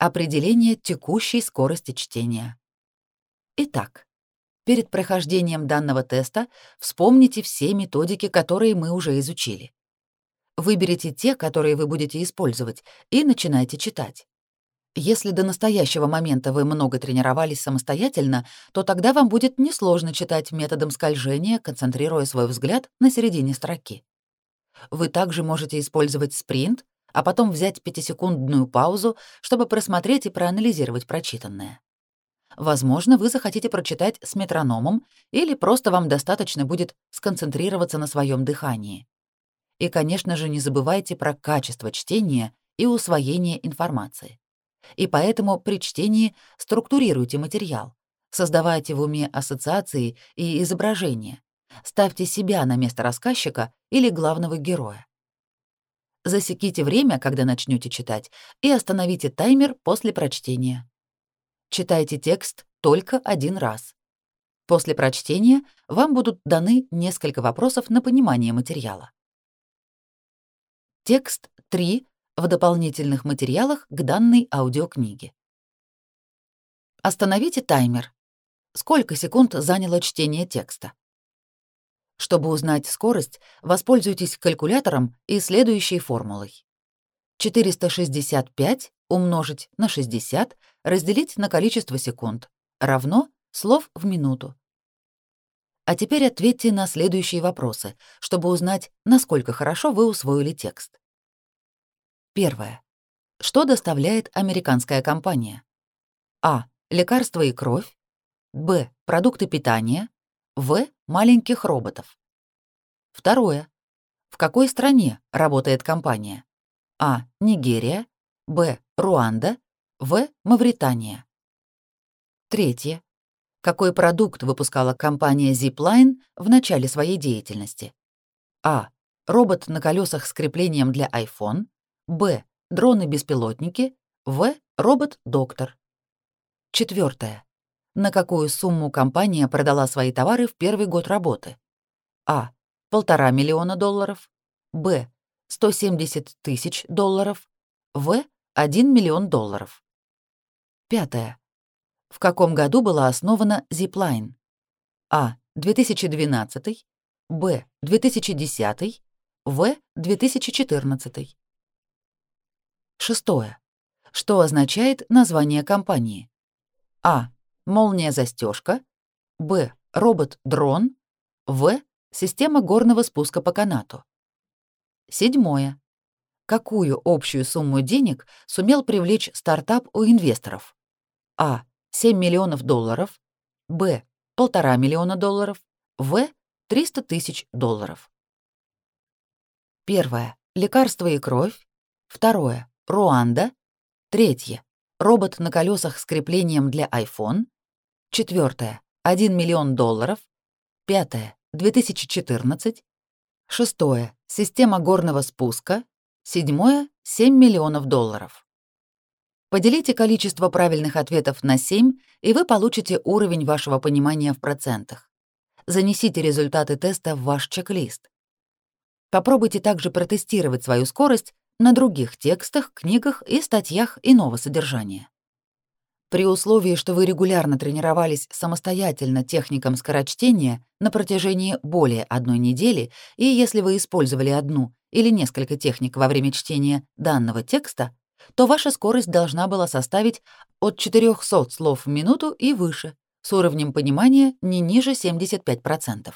Определение текущей скорости чтения. Итак, перед прохождением данного теста вспомните все методики, которые мы уже изучили. Выберите те, которые вы будете использовать, и начинайте читать. Если до настоящего момента вы много тренировались самостоятельно, то тогда вам будет несложно читать методом скольжения, концентрируя свой взгляд на середине строки. Вы также можете использовать спринт, а потом взять пятисекундную паузу, чтобы просмотреть и проанализировать прочитанное. Возможно, вы захотите прочитать с метрономом или просто вам достаточно будет сконцентрироваться на своем дыхании. И, конечно же, не забывайте про качество чтения и усвоение информации. И поэтому при чтении структурируйте материал, создавайте в уме ассоциации и изображения, ставьте себя на место рассказчика или главного героя. Засеките время, когда начнете читать, и остановите таймер после прочтения. Читайте текст только один раз. После прочтения вам будут даны несколько вопросов на понимание материала. Текст 3 в дополнительных материалах к данной аудиокниге. Остановите таймер. Сколько секунд заняло чтение текста? Чтобы узнать скорость, воспользуйтесь калькулятором и следующей формулой. 465 умножить на 60 разделить на количество секунд равно слов в минуту. А теперь ответьте на следующие вопросы, чтобы узнать, насколько хорошо вы усвоили текст. Первое. Что доставляет американская компания? А. Лекарства и кровь. Б. Продукты питания. В. Маленьких роботов. Второе. В какой стране работает компания? А. Нигерия. Б. Руанда. В. Мавритания. Третье. Какой продукт выпускала компания Zipline в начале своей деятельности? А. Робот на колесах с креплением для iPhone. Б. Дроны-беспилотники. В. Робот-доктор. Четвертое на какую сумму компания продала свои товары в первый год работы. А. Полтора миллиона долларов. Б. 170 тысяч долларов. В. 1 миллион долларов. Пятое. В каком году была основана Zipline? А. 2012. Б. 2010. В. 2014. Шестое. Что означает название компании? А. Молния застежка. Б. Робот-дрон. В. Система горного спуска по канату. Седьмое. Какую общую сумму денег сумел привлечь стартап у инвесторов? А. 7 миллионов долларов. Б. Полтора миллиона долларов. В. 300 тысяч долларов. Первое. Лекарство и кровь. Второе. Руанда. Третье. Робот на колесах с креплением для iPhone. Четвертое — 1 миллион долларов. Пятое — 2014. Шестое — система горного спуска. Седьмое — 7 миллионов долларов. Поделите количество правильных ответов на 7, и вы получите уровень вашего понимания в процентах. Занесите результаты теста в ваш чек-лист. Попробуйте также протестировать свою скорость на других текстах, книгах и статьях иного содержания. При условии, что вы регулярно тренировались самостоятельно техникам скорочтения на протяжении более одной недели, и если вы использовали одну или несколько техник во время чтения данного текста, то ваша скорость должна была составить от 400 слов в минуту и выше, с уровнем понимания не ниже 75%.